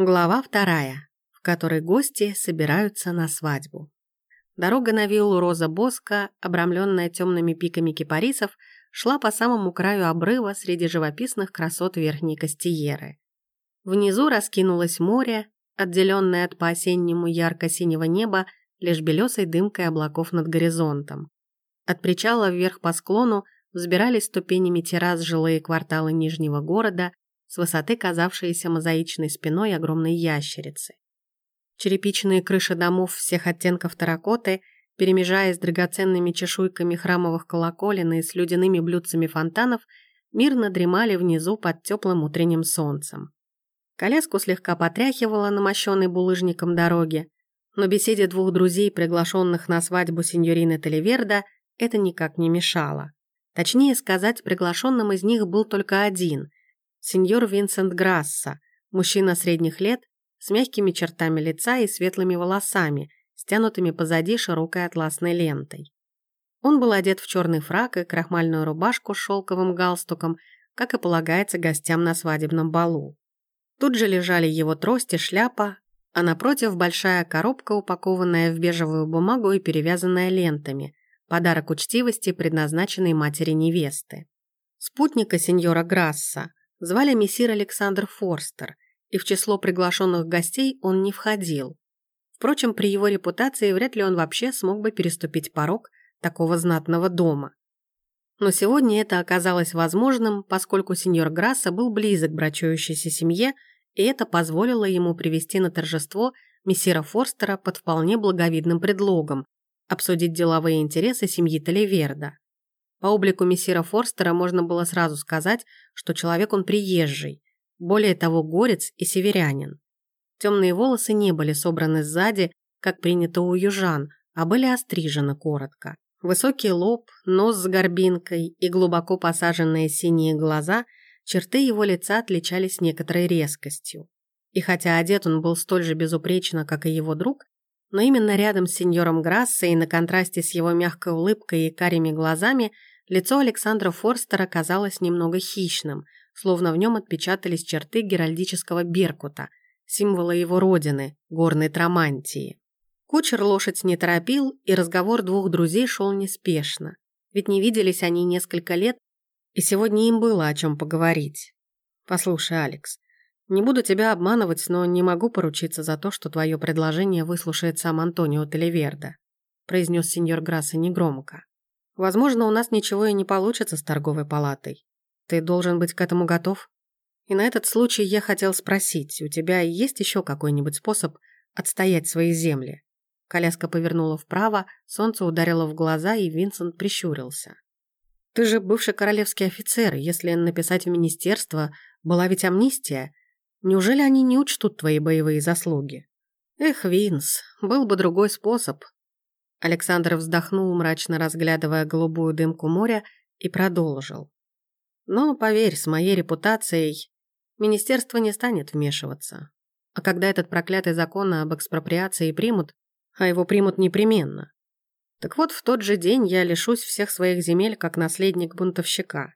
Глава вторая, в которой гости собираются на свадьбу. Дорога на виллу Роза Боска, обрамленная темными пиками кипарисов, шла по самому краю обрыва среди живописных красот Верхней Костиеры. Внизу раскинулось море, отделенное от по-осеннему ярко-синего неба лишь белесой дымкой облаков над горизонтом. От причала вверх по склону взбирались ступенями террас жилые кварталы Нижнего города, с высоты казавшиеся мозаичной спиной огромной ящерицы. Черепичные крыши домов всех оттенков терракоты, перемежаясь драгоценными чешуйками храмовых колоколен и с людяными блюдцами фонтанов, мирно дремали внизу под теплым утренним солнцем. Коляску слегка потряхивала на мощенной булыжником дороге, но беседе двух друзей, приглашенных на свадьбу сеньорины Теливерда, это никак не мешало. Точнее сказать, приглашенным из них был только один сеньор Винсент Грасса, мужчина средних лет, с мягкими чертами лица и светлыми волосами, стянутыми позади широкой атласной лентой. Он был одет в черный фрак и крахмальную рубашку с шелковым галстуком, как и полагается гостям на свадебном балу. Тут же лежали его трость и шляпа, а напротив большая коробка, упакованная в бежевую бумагу и перевязанная лентами, подарок учтивости, предназначенный матери невесты. Спутника сеньора Грасса, Звали мессир Александр Форстер, и в число приглашенных гостей он не входил. Впрочем, при его репутации вряд ли он вообще смог бы переступить порог такого знатного дома. Но сегодня это оказалось возможным, поскольку сеньор Грасса был близок к брачующейся семье, и это позволило ему привести на торжество мессира Форстера под вполне благовидным предлогом обсудить деловые интересы семьи Таливерда. По облику мессира Форстера можно было сразу сказать, что человек он приезжий, более того, горец и северянин. Темные волосы не были собраны сзади, как принято у южан, а были острижены коротко. Высокий лоб, нос с горбинкой и глубоко посаженные синие глаза, черты его лица отличались некоторой резкостью. И хотя одет он был столь же безупречно, как и его друг, но именно рядом с сеньором Грассой и на контрасте с его мягкой улыбкой и карими глазами лицо Александра Форстера казалось немного хищным, словно в нем отпечатались черты геральдического беркута, символа его родины, горной Трамантии. Кучер лошадь не торопил, и разговор двух друзей шел неспешно, ведь не виделись они несколько лет, и сегодня им было о чем поговорить. «Послушай, Алекс, не буду тебя обманывать, но не могу поручиться за то, что твое предложение выслушает сам Антонио Телеверда», произнес сеньор Грасса негромко. «Возможно, у нас ничего и не получится с торговой палатой. Ты должен быть к этому готов. И на этот случай я хотел спросить, у тебя есть еще какой-нибудь способ отстоять свои земли?» Коляска повернула вправо, солнце ударило в глаза, и Винсент прищурился. «Ты же бывший королевский офицер, если написать в министерство, была ведь амнистия, Неужели они не учтут твои боевые заслуги? Эх, Винс, был бы другой способ. Александр вздохнул, мрачно разглядывая голубую дымку моря, и продолжил. Но, поверь, с моей репутацией министерство не станет вмешиваться. А когда этот проклятый закон об экспроприации примут, а его примут непременно, так вот в тот же день я лишусь всех своих земель как наследник бунтовщика.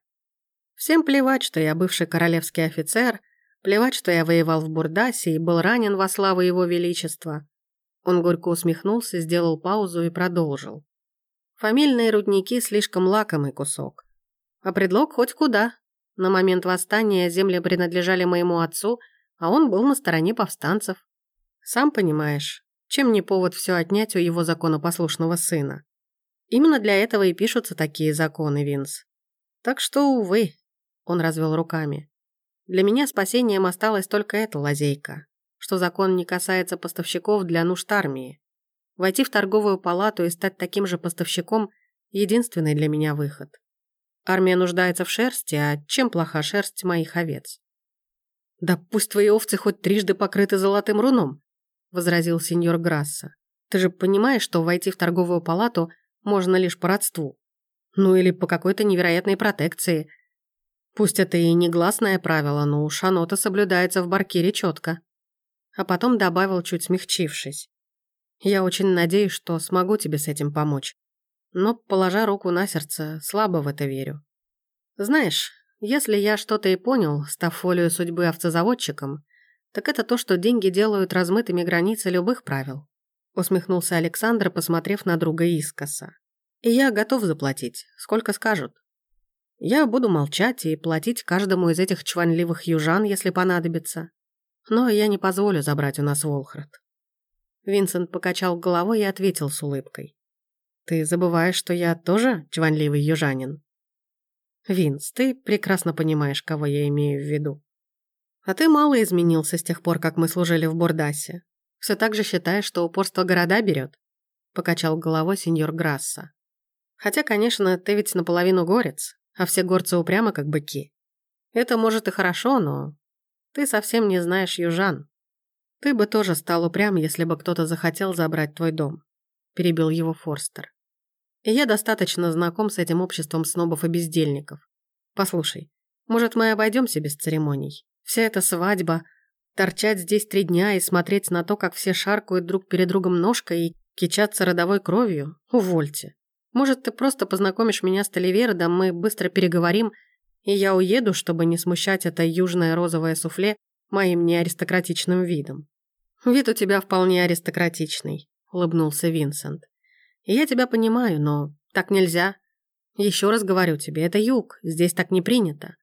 Всем плевать, что я бывший королевский офицер – Плевать, что я воевал в Бурдасе и был ранен во славу его величества. Он горько усмехнулся, сделал паузу и продолжил. Фамильные рудники слишком лакомый кусок. А предлог хоть куда. На момент восстания земли принадлежали моему отцу, а он был на стороне повстанцев. Сам понимаешь, чем не повод все отнять у его законопослушного сына. Именно для этого и пишутся такие законы, Винс. Так что, увы, он развел руками. Для меня спасением осталась только эта лазейка, что закон не касается поставщиков для нужд армии. Войти в торговую палату и стать таким же поставщиком – единственный для меня выход. Армия нуждается в шерсти, а чем плоха шерсть моих овец? «Да пусть твои овцы хоть трижды покрыты золотым руном», – возразил сеньор Грасса. «Ты же понимаешь, что войти в торговую палату можно лишь по родству. Ну или по какой-то невероятной протекции – Пусть это и не гласное правило, но уж оно-то соблюдается в Баркире четко. А потом добавил, чуть смягчившись. Я очень надеюсь, что смогу тебе с этим помочь. Но, положа руку на сердце, слабо в это верю. Знаешь, если я что-то и понял, став волею судьбы овцезаводчиком, так это то, что деньги делают размытыми границы любых правил. Усмехнулся Александр, посмотрев на друга искоса. И я готов заплатить, сколько скажут. Я буду молчать и платить каждому из этих чванливых южан, если понадобится. Но я не позволю забрать у нас Волхрад. Винсент покачал головой и ответил с улыбкой. «Ты забываешь, что я тоже чванливый южанин?» «Винс, ты прекрасно понимаешь, кого я имею в виду. А ты мало изменился с тех пор, как мы служили в Бурдасе. Все так же считаешь, что упорство города берет?» Покачал головой сеньор Грасса. «Хотя, конечно, ты ведь наполовину горец, а все горцы упрямы, как быки. Это, может, и хорошо, но ты совсем не знаешь южан. Ты бы тоже стал упрям, если бы кто-то захотел забрать твой дом», – перебил его Форстер. «И я достаточно знаком с этим обществом снобов и бездельников. Послушай, может, мы обойдемся без церемоний? Вся эта свадьба, торчать здесь три дня и смотреть на то, как все шаркают друг перед другом ножкой и кичаться родовой кровью? Увольте. Может, ты просто познакомишь меня с Толивердом, мы быстро переговорим, и я уеду, чтобы не смущать это южное розовое суфле моим неаристократичным видом. «Вид у тебя вполне аристократичный», — улыбнулся Винсент. «Я тебя понимаю, но так нельзя. Еще раз говорю тебе, это юг, здесь так не принято.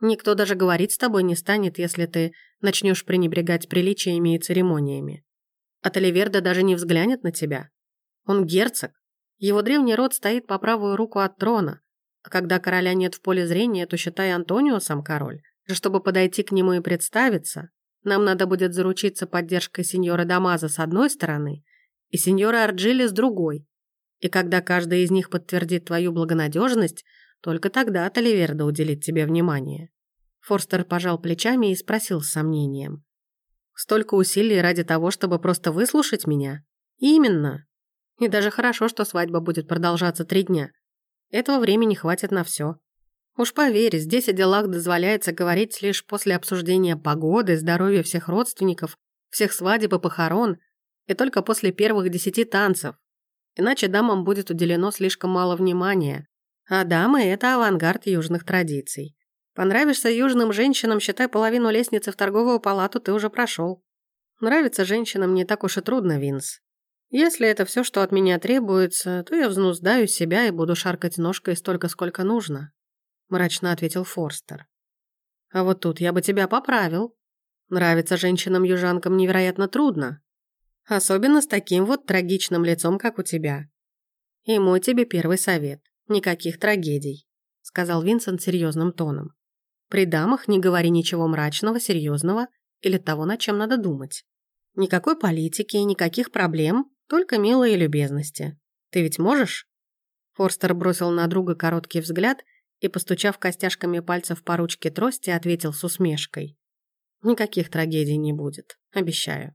Никто даже говорить с тобой не станет, если ты начнешь пренебрегать приличиями и церемониями. А Таливерда даже не взглянет на тебя. Он герцог. Его древний род стоит по правую руку от трона, а когда короля нет в поле зрения, то считай Антонио сам король. Чтобы подойти к нему и представиться, нам надо будет заручиться поддержкой сеньора Дамаза с одной стороны и сеньора Арджили с другой. И когда каждый из них подтвердит твою благонадежность, только тогда Таливерда уделит тебе внимание». Форстер пожал плечами и спросил с сомнением. «Столько усилий ради того, чтобы просто выслушать меня?» «Именно. И даже хорошо, что свадьба будет продолжаться три дня. Этого времени хватит на все. Уж поверь, здесь о делах дозволяется говорить лишь после обсуждения погоды, здоровья всех родственников, всех свадеб и похорон, и только после первых десяти танцев. Иначе дамам будет уделено слишком мало внимания. А дамы – это авангард южных традиций. Понравишься южным женщинам, считай, половину лестницы в торговую палату ты уже прошел. Нравится женщинам не так уж и трудно, Винс. Если это все, что от меня требуется, то я взнуздаю себя и буду шаркать ножкой столько, сколько нужно мрачно ответил Форстер. А вот тут я бы тебя поправил. Нравится женщинам-южанкам невероятно трудно. Особенно с таким вот трагичным лицом, как у тебя. И мой тебе первый совет. Никаких трагедий, сказал Винсент серьезным тоном. При дамах не говори ничего мрачного, серьезного или того, над чем надо думать. Никакой политики, никаких проблем, только милые любезности. Ты ведь можешь?» Форстер бросил на друга короткий взгляд и, постучав костяшками пальцев по ручке трости, ответил с усмешкой. «Никаких трагедий не будет, обещаю».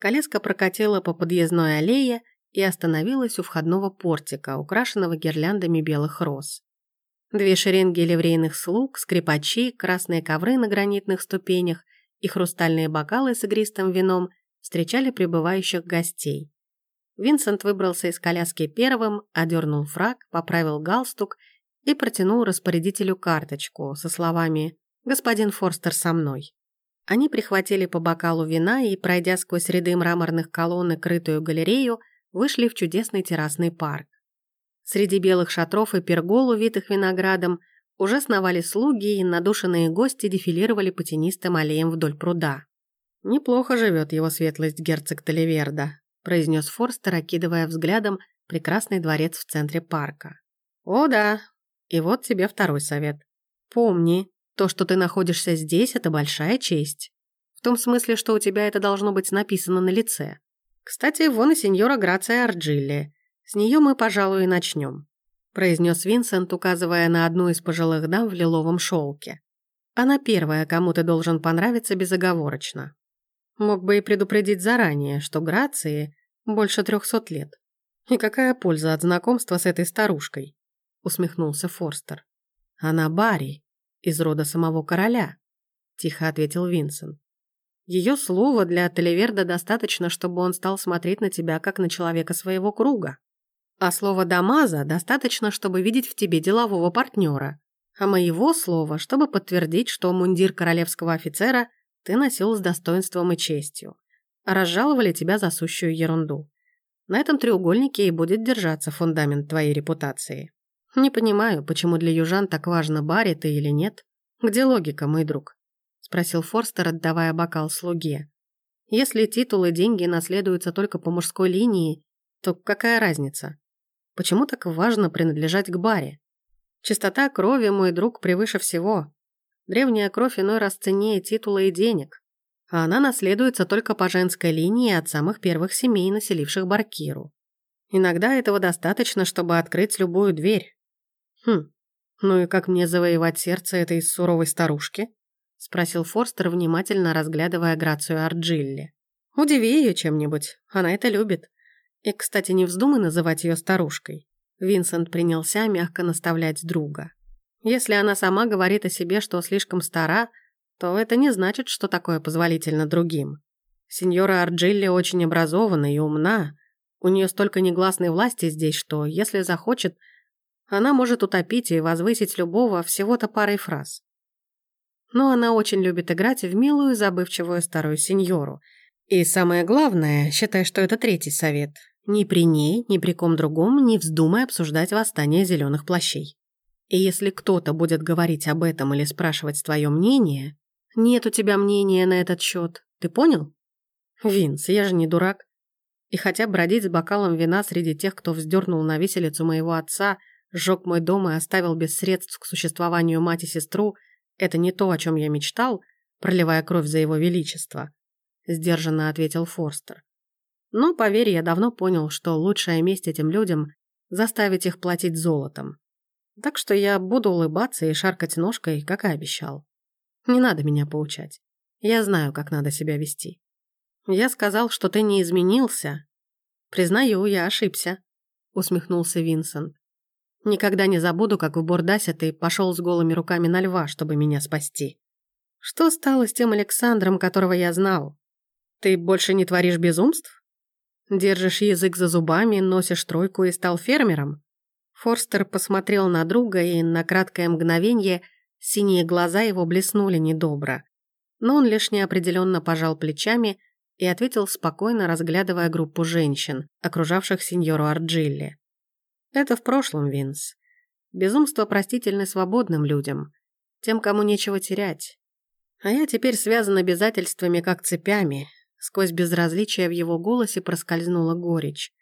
Колеска прокатила по подъездной аллее и остановилась у входного портика, украшенного гирляндами белых роз. Две шеренги ливрейных слуг, скрипачи, красные ковры на гранитных ступенях и хрустальные бокалы с игристым вином встречали прибывающих гостей. Винсент выбрался из коляски первым, одернул фраг, поправил галстук и протянул распорядителю карточку со словами «Господин Форстер со мной». Они прихватили по бокалу вина и, пройдя сквозь ряды мраморных колонн и крытую галерею, вышли в чудесный террасный парк. Среди белых шатров и пергол, увитых виноградом, уже сновали слуги, и надушенные гости дефилировали по тенистым аллеям вдоль пруда. «Неплохо живет его светлость герцог Таливерда», произнес Форстер, окидывая взглядом прекрасный дворец в центре парка. «О да, и вот тебе второй совет. Помни, то, что ты находишься здесь, это большая честь. В том смысле, что у тебя это должно быть написано на лице. Кстати, вон и сеньора Грация Арджилли. С нее мы, пожалуй, и начнем», произнес Винсент, указывая на одну из пожилых дам в лиловом шелке. «Она первая, кому ты должен понравиться безоговорочно. Мог бы и предупредить заранее, что Грации больше трехсот лет. И какая польза от знакомства с этой старушкой? усмехнулся Форстер. «Она Барри, из рода самого короля», — тихо ответил Винсент. «Ее слова для Теливерда достаточно, чтобы он стал смотреть на тебя, как на человека своего круга. А слово Дамаза достаточно, чтобы видеть в тебе делового партнера. А моего слова, чтобы подтвердить, что мундир королевского офицера ты носил с достоинством и честью, а разжаловали тебя за сущую ерунду. На этом треугольнике и будет держаться фундамент твоей репутации. Не понимаю, почему для южан так важно, баре ты или нет. Где логика, мой друг? Спросил Форстер, отдавая бокал слуге. Если титулы и деньги наследуются только по мужской линии, то какая разница? Почему так важно принадлежать к баре? Чистота крови, мой друг, превыше всего. Древняя кровь иной раз ценнее титула и денег, а она наследуется только по женской линии от самых первых семей, населивших Баркиру. Иногда этого достаточно, чтобы открыть любую дверь. Хм, ну и как мне завоевать сердце этой суровой старушки? Спросил Форстер, внимательно разглядывая Грацию Арджилли. Удиви ее чем-нибудь, она это любит. И, кстати, не вздумай называть ее старушкой. Винсент принялся мягко наставлять друга. Если она сама говорит о себе, что слишком стара, то это не значит, что такое позволительно другим. Сеньора Арджилли очень образована и умна. У нее столько негласной власти здесь, что, если захочет, она может утопить и возвысить любого всего-то парой фраз. Но она очень любит играть в милую, забывчивую старую сеньору. И самое главное, считай, что это третий совет. Ни при ней, ни при ком другом не вздумай обсуждать восстание зеленых плащей. И если кто-то будет говорить об этом или спрашивать твое мнение, нет у тебя мнения на этот счет, ты понял? Винс, я же не дурак. И хотя бродить с бокалом вина среди тех, кто вздернул на виселицу моего отца, сжег мой дом и оставил без средств к существованию мать и сестру, это не то, о чем я мечтал, проливая кровь за его величество, сдержанно ответил Форстер. Но, поверь, я давно понял, что лучшая месть этим людям – заставить их платить золотом. Так что я буду улыбаться и шаркать ножкой, как и обещал. Не надо меня поучать. Я знаю, как надо себя вести. Я сказал, что ты не изменился. Признаю, я ошибся, усмехнулся Винсент. Никогда не забуду, как в Бурдасе ты пошел с голыми руками на льва, чтобы меня спасти. Что стало с тем Александром, которого я знал? Ты больше не творишь безумств? Держишь язык за зубами, носишь тройку и стал фермером?» Форстер посмотрел на друга, и на краткое мгновение синие глаза его блеснули недобро. Но он лишь неопределенно пожал плечами и ответил спокойно, разглядывая группу женщин, окружавших сеньору Арджилли. «Это в прошлом, Винс. Безумство простительно свободным людям, тем, кому нечего терять. А я теперь связан обязательствами как цепями, Сквозь безразличие в его голосе проскользнула горечь.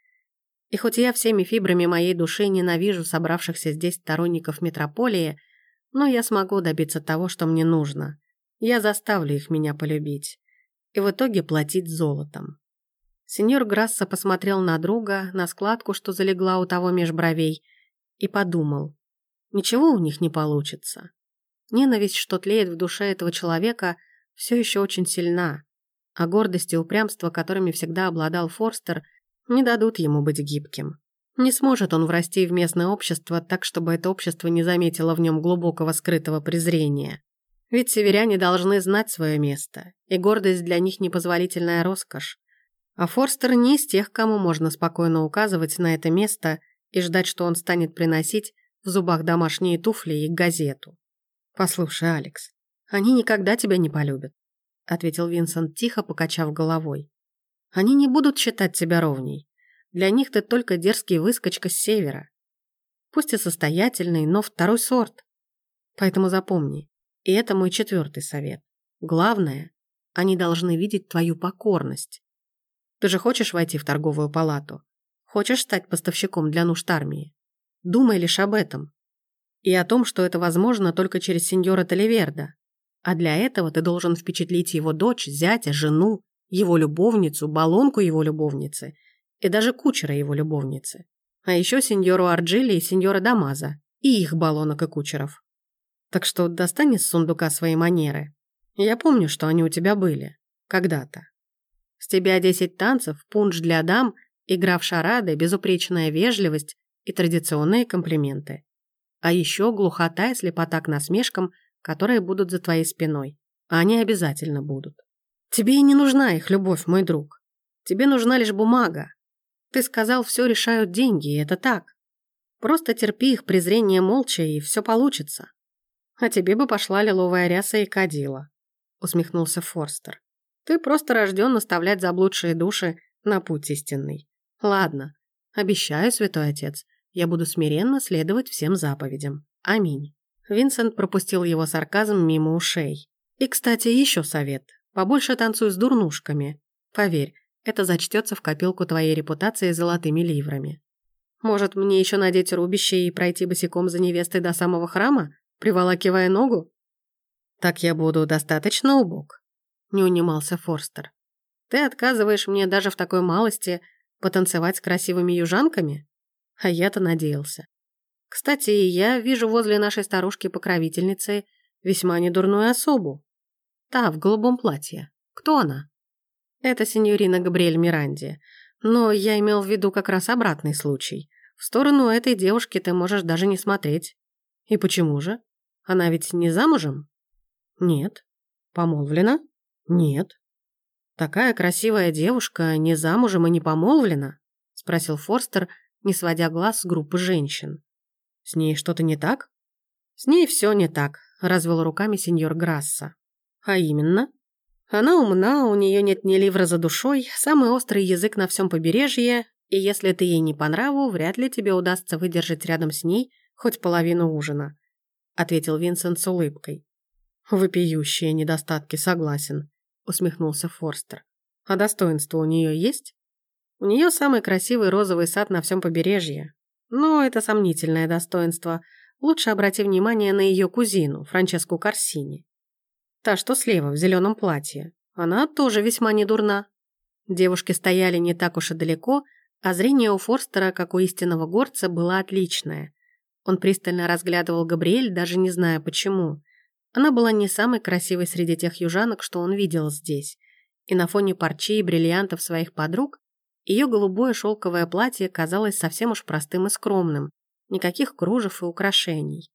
И хоть я всеми фибрами моей души ненавижу собравшихся здесь сторонников метрополии, но я смогу добиться того, что мне нужно. Я заставлю их меня полюбить. И в итоге платить золотом. Сеньор Грасса посмотрел на друга, на складку, что залегла у того меж бровей, и подумал. Ничего у них не получится. Ненависть, что тлеет в душе этого человека, все еще очень сильна а гордость и упрямство, которыми всегда обладал Форстер, не дадут ему быть гибким. Не сможет он врасти в местное общество так, чтобы это общество не заметило в нем глубокого скрытого презрения. Ведь северяне должны знать свое место, и гордость для них непозволительная роскошь. А Форстер не из тех, кому можно спокойно указывать на это место и ждать, что он станет приносить в зубах домашние туфли и газету. «Послушай, Алекс, они никогда тебя не полюбят ответил Винсент, тихо покачав головой. «Они не будут считать тебя ровней. Для них ты только дерзкий выскочка с севера. Пусть и состоятельный, но второй сорт. Поэтому запомни, и это мой четвертый совет. Главное, они должны видеть твою покорность. Ты же хочешь войти в торговую палату? Хочешь стать поставщиком для нужд армии? Думай лишь об этом. И о том, что это возможно только через сеньора Таливерда. А для этого ты должен впечатлить его дочь, зятя, жену, его любовницу, баллонку его любовницы и даже кучера его любовницы. А еще сеньору Арджили и сеньора Дамаза, и их баллонок и кучеров. Так что достань из сундука свои манеры. Я помню, что они у тебя были. Когда-то. С тебя десять танцев, пунш для дам, игра в шарады, безупречная вежливость и традиционные комплименты. А еще глухота и слепота к насмешкам – которые будут за твоей спиной. А они обязательно будут. Тебе и не нужна их любовь, мой друг. Тебе нужна лишь бумага. Ты сказал, все решают деньги, и это так. Просто терпи их презрение молча, и все получится. А тебе бы пошла лиловая ряса и кадила. усмехнулся Форстер. «Ты просто рожден наставлять заблудшие души на путь истинный. Ладно, обещаю, святой отец, я буду смиренно следовать всем заповедям. Аминь». Винсент пропустил его сарказм мимо ушей. «И, кстати, еще совет. Побольше танцуй с дурнушками. Поверь, это зачтется в копилку твоей репутации золотыми ливрами. Может, мне еще надеть рубище и пройти босиком за невестой до самого храма, приволакивая ногу? Так я буду достаточно убог, не унимался Форстер. Ты отказываешь мне даже в такой малости потанцевать с красивыми южанками? А я-то надеялся. Кстати, я вижу возле нашей старушки-покровительницы весьма недурную особу. Та, в голубом платье. Кто она? Это сеньорина Габриэль Миранди. Но я имел в виду как раз обратный случай. В сторону этой девушки ты можешь даже не смотреть. И почему же? Она ведь не замужем? Нет. Помолвлена? Нет. Такая красивая девушка не замужем и не помолвлена? Спросил Форстер, не сводя глаз с группы женщин. С ней что-то не так? С ней все не так, развел руками сеньор Грасса. А именно? Она умна, у нее нет ни ливра за душой, самый острый язык на всем побережье, и если ты ей не по нраву, вряд ли тебе удастся выдержать рядом с ней хоть половину ужина», — ответил Винсент с улыбкой. «Вопиющие недостатки, согласен», — усмехнулся Форстер. «А достоинство у нее есть?» «У нее самый красивый розовый сад на всем побережье. Но это сомнительное достоинство. Лучше обрати внимание на ее кузину, Франческу Корсини. Та, что слева, в зеленом платье. Она тоже весьма недурна. Девушки стояли не так уж и далеко, а зрение у Форстера, как у истинного горца, было отличное. Он пристально разглядывал Габриэль, даже не зная почему. Она была не самой красивой среди тех южанок, что он видел здесь. И на фоне парчи и бриллиантов своих подруг ее голубое шелковое платье казалось совсем уж простым и скромным. Никаких кружев и украшений.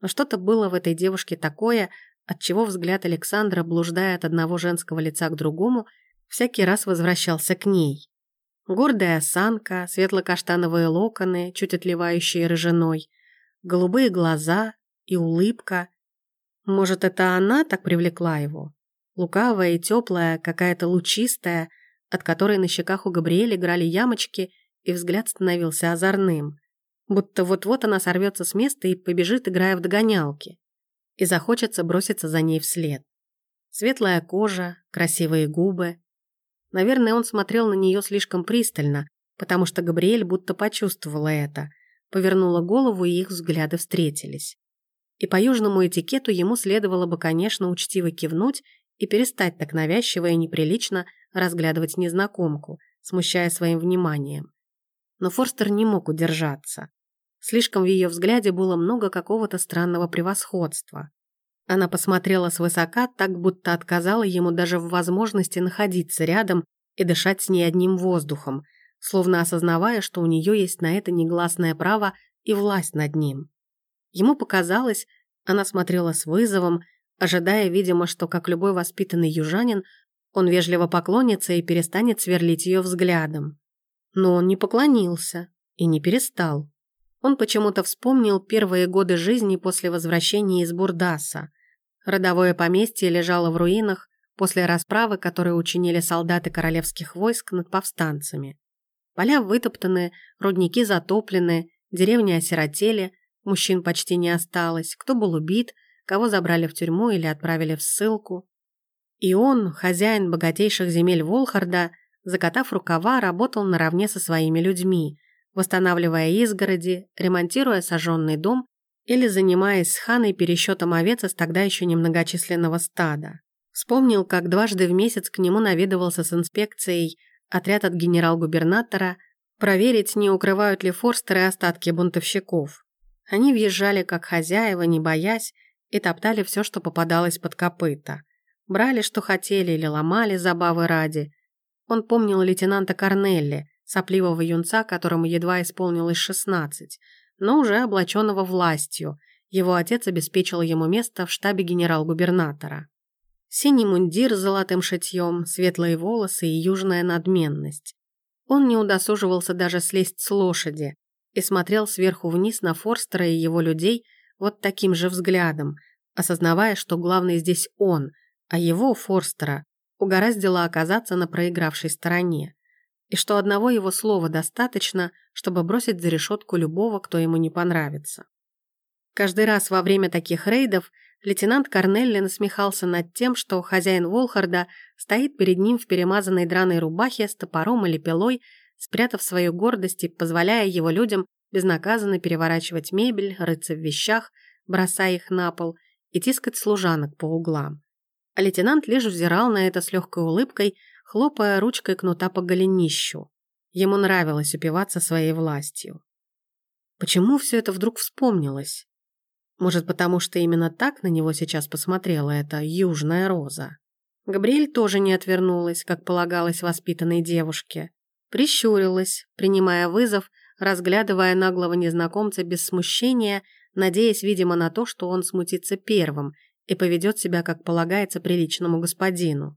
Но что-то было в этой девушке такое, отчего взгляд Александра, блуждая от одного женского лица к другому, всякий раз возвращался к ней. Гордая осанка, светло-каштановые локоны, чуть отливающие рыжиной, голубые глаза и улыбка. Может, это она так привлекла его? Лукавая и теплая, какая-то лучистая, от которой на щеках у Габриэля играли ямочки, и взгляд становился озорным. Будто вот-вот она сорвется с места и побежит, играя в догонялки и захочется броситься за ней вслед. Светлая кожа, красивые губы. Наверное, он смотрел на нее слишком пристально, потому что Габриэль будто почувствовала это, повернула голову, и их взгляды встретились. И по южному этикету ему следовало бы, конечно, учтиво кивнуть и перестать так навязчиво и неприлично разглядывать незнакомку, смущая своим вниманием. Но Форстер не мог удержаться. Слишком в ее взгляде было много какого-то странного превосходства. Она посмотрела свысока, так будто отказала ему даже в возможности находиться рядом и дышать с ней одним воздухом, словно осознавая, что у нее есть на это негласное право и власть над ним. Ему показалось, она смотрела с вызовом, ожидая, видимо, что, как любой воспитанный южанин, он вежливо поклонится и перестанет сверлить ее взглядом. Но он не поклонился и не перестал. Он почему-то вспомнил первые годы жизни после возвращения из Бурдаса. Родовое поместье лежало в руинах после расправы, которую учинили солдаты королевских войск над повстанцами. Поля вытоптаны, рудники затоплены, деревни осиротели, мужчин почти не осталось, кто был убит, кого забрали в тюрьму или отправили в ссылку. И он, хозяин богатейших земель Волхарда, закатав рукава, работал наравне со своими людьми – восстанавливая изгороди, ремонтируя сожженный дом или занимаясь с ханой пересчетом овец из тогда еще немногочисленного стада. Вспомнил, как дважды в месяц к нему наведывался с инспекцией отряд от генерал-губернатора проверить, не укрывают ли форстеры остатки бунтовщиков. Они въезжали как хозяева, не боясь, и топтали все, что попадалось под копыта. Брали, что хотели, или ломали забавы ради. Он помнил лейтенанта Корнелли, сопливого юнца, которому едва исполнилось шестнадцать, но уже облаченного властью. Его отец обеспечил ему место в штабе генерал-губернатора. Синий мундир с золотым шитьем, светлые волосы и южная надменность. Он не удосуживался даже слезть с лошади и смотрел сверху вниз на Форстера и его людей вот таким же взглядом, осознавая, что главный здесь он, а его, Форстера, угораздило оказаться на проигравшей стороне, и что одного его слова достаточно, чтобы бросить за решетку любого, кто ему не понравится. Каждый раз во время таких рейдов лейтенант Корнелли насмехался над тем, что хозяин Волхарда стоит перед ним в перемазанной драной рубахе с топором или пилой, спрятав свою гордость и позволяя его людям безнаказанно переворачивать мебель, рыться в вещах, бросая их на пол и тискать служанок по углам. А лейтенант лишь взирал на это с легкой улыбкой, хлопая ручкой кнута по голенищу. Ему нравилось упиваться своей властью. Почему все это вдруг вспомнилось? Может, потому что именно так на него сейчас посмотрела эта южная роза? Габриэль тоже не отвернулась, как полагалось воспитанной девушке. Прищурилась, принимая вызов, разглядывая наглого незнакомца без смущения, надеясь, видимо, на то, что он смутится первым и поведет себя, как полагается, приличному господину.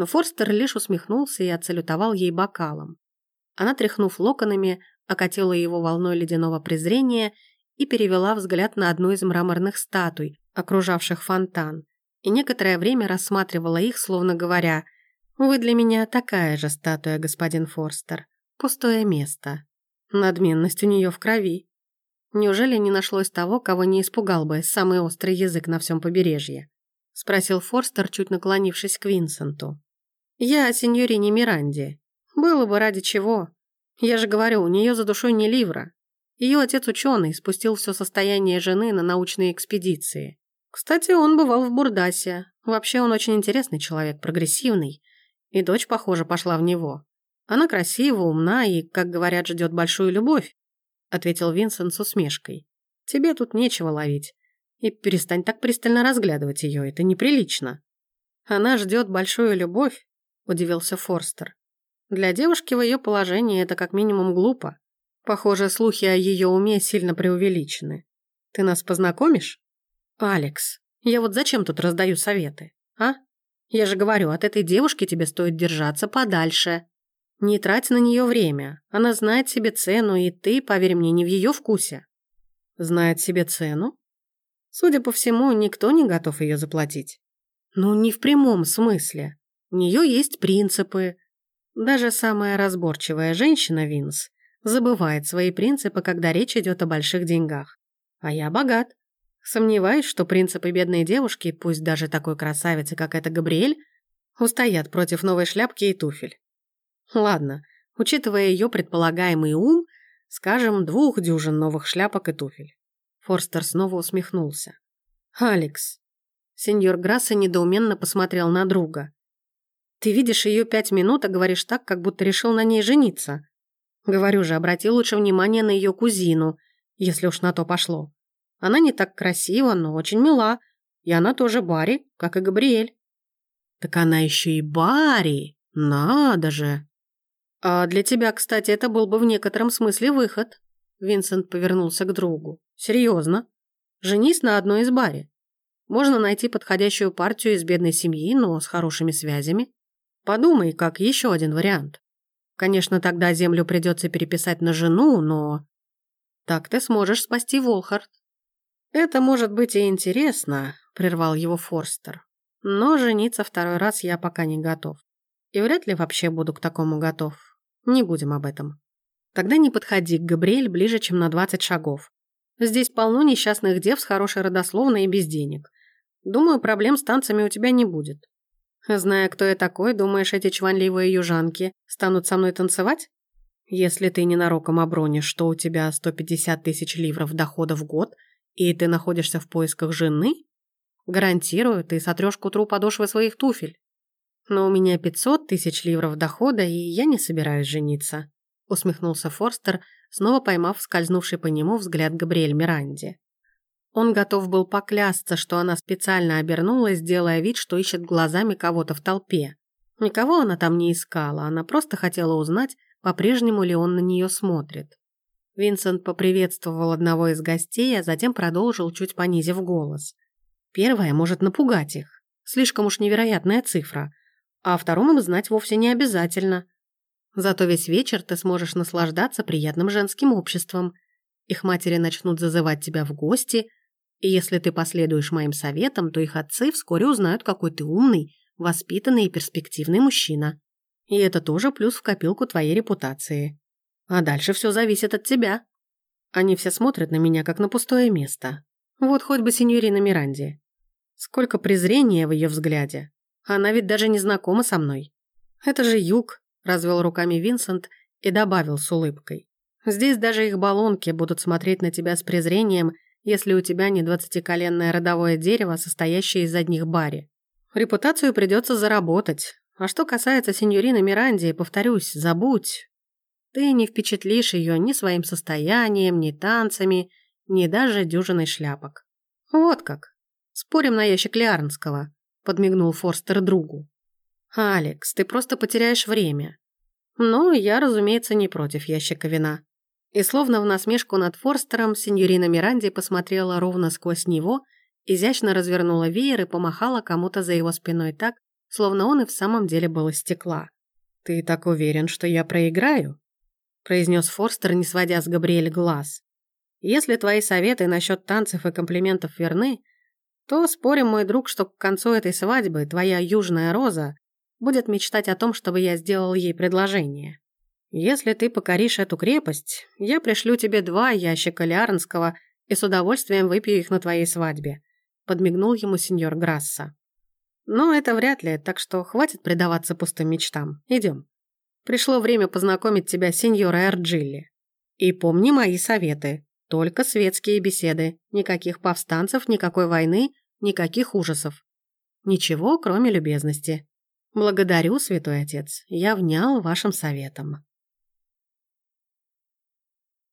Но Форстер лишь усмехнулся и отсалютовал ей бокалом. Она, тряхнув локонами, окатила его волной ледяного презрения и перевела взгляд на одну из мраморных статуй, окружавших фонтан, и некоторое время рассматривала их, словно говоря «Вы для меня такая же статуя, господин Форстер. Пустое место. Надменность у нее в крови. Неужели не нашлось того, кого не испугал бы самый острый язык на всем побережье?» — спросил Форстер, чуть наклонившись к Винсенту. «Я о сеньорине Миранде. Было бы ради чего. Я же говорю, у нее за душой не ливра. Ее отец ученый, спустил все состояние жены на научные экспедиции. Кстати, он бывал в Бурдасе. Вообще он очень интересный человек, прогрессивный. И дочь, похоже, пошла в него. Она красива, умна и, как говорят, ждет большую любовь, ответил Винсент с усмешкой. Тебе тут нечего ловить. И перестань так пристально разглядывать ее, это неприлично. Она ждет большую любовь, удивился Форстер. Для девушки в ее положении это как минимум глупо. Похоже, слухи о ее уме сильно преувеличены. Ты нас познакомишь? Алекс, я вот зачем тут раздаю советы, а? Я же говорю, от этой девушки тебе стоит держаться подальше. Не трать на нее время. Она знает себе цену, и ты, поверь мне, не в ее вкусе. Знает себе цену? Судя по всему, никто не готов ее заплатить. Ну, не в прямом смысле. У нее есть принципы. Даже самая разборчивая женщина, Винс, забывает свои принципы, когда речь идет о больших деньгах. А я богат. Сомневаюсь, что принципы бедной девушки, пусть даже такой красавицы, как эта Габриэль, устоят против новой шляпки и туфель. Ладно, учитывая ее предполагаемый ум, скажем, двух дюжин новых шляпок и туфель. Форстер снова усмехнулся. «Алекс». Сеньор Грасса недоуменно посмотрел на друга. «Ты видишь ее пять минут, а говоришь так, как будто решил на ней жениться. Говорю же, обрати лучше внимание на ее кузину, если уж на то пошло. Она не так красива, но очень мила. И она тоже Барри, как и Габриэль. Так она еще и Барри, надо же. А для тебя, кстати, это был бы в некотором смысле выход. Винсент повернулся к другу. Серьезно. Женись на одной из Барри. Можно найти подходящую партию из бедной семьи, но с хорошими связями. Подумай, как еще один вариант. Конечно, тогда землю придется переписать на жену, но... Так ты сможешь спасти Волхард. Это может быть и интересно, прервал его Форстер. Но жениться второй раз я пока не готов. И вряд ли вообще буду к такому готов. Не будем об этом. Тогда не подходи к Габриэль ближе, чем на 20 шагов. Здесь полно несчастных дев с хорошей родословной и без денег. Думаю, проблем с танцами у тебя не будет. Зная, кто я такой, думаешь, эти чванливые южанки станут со мной танцевать? Если ты ненароком обронишь, что у тебя 150 тысяч ливров дохода в год, и ты находишься в поисках жены, гарантирую, ты сотрешь к утру подошвы своих туфель. Но у меня 500 тысяч ливров дохода, и я не собираюсь жениться», усмехнулся Форстер, снова поймав скользнувший по нему взгляд Габриэль Миранди. Он готов был поклясться, что она специально обернулась, делая вид, что ищет глазами кого-то в толпе. Никого она там не искала, она просто хотела узнать, по-прежнему ли он на нее смотрит. Винсент поприветствовал одного из гостей, а затем продолжил, чуть понизив голос. Первое может напугать их. Слишком уж невероятная цифра. А о втором им знать вовсе не обязательно. Зато весь вечер ты сможешь наслаждаться приятным женским обществом. Их матери начнут зазывать тебя в гости – И если ты последуешь моим советам, то их отцы вскоре узнают, какой ты умный, воспитанный и перспективный мужчина. И это тоже плюс в копилку твоей репутации. А дальше все зависит от тебя. Они все смотрят на меня, как на пустое место. Вот хоть бы сеньорина Миранди. Сколько презрения в ее взгляде. Она ведь даже не знакома со мной. Это же юг, развел руками Винсент и добавил с улыбкой. Здесь даже их баллонки будут смотреть на тебя с презрением, если у тебя не двадцатиколенное родовое дерево, состоящее из одних бари. Репутацию придется заработать. А что касается сеньорины Миранди, повторюсь, забудь. Ты не впечатлишь ее ни своим состоянием, ни танцами, ни даже дюжиной шляпок. Вот как. Спорим на ящик Лиарнского, подмигнул Форстер другу. Алекс, ты просто потеряешь время. Ну, я, разумеется, не против ящика вина. И словно в насмешку над Форстером, сеньорина Миранди посмотрела ровно сквозь него, изящно развернула веер и помахала кому-то за его спиной так, словно он и в самом деле был из стекла. «Ты так уверен, что я проиграю?» произнес Форстер, не сводя с Габриэль глаз. «Если твои советы насчет танцев и комплиментов верны, то спорим, мой друг, что к концу этой свадьбы твоя южная роза будет мечтать о том, чтобы я сделал ей предложение. Если ты покоришь эту крепость, я пришлю тебе два ящика Лиарнского и с удовольствием выпью их на твоей свадьбе», подмигнул ему сеньор Грасса. «Но это вряд ли, так что хватит предаваться пустым мечтам. Идем. Пришло время познакомить тебя с сеньорой Арджилли. И помни мои советы. Только светские беседы. Никаких повстанцев, никакой войны, никаких ужасов. Ничего, кроме любезности. Благодарю, святой отец. Я внял вашим советом.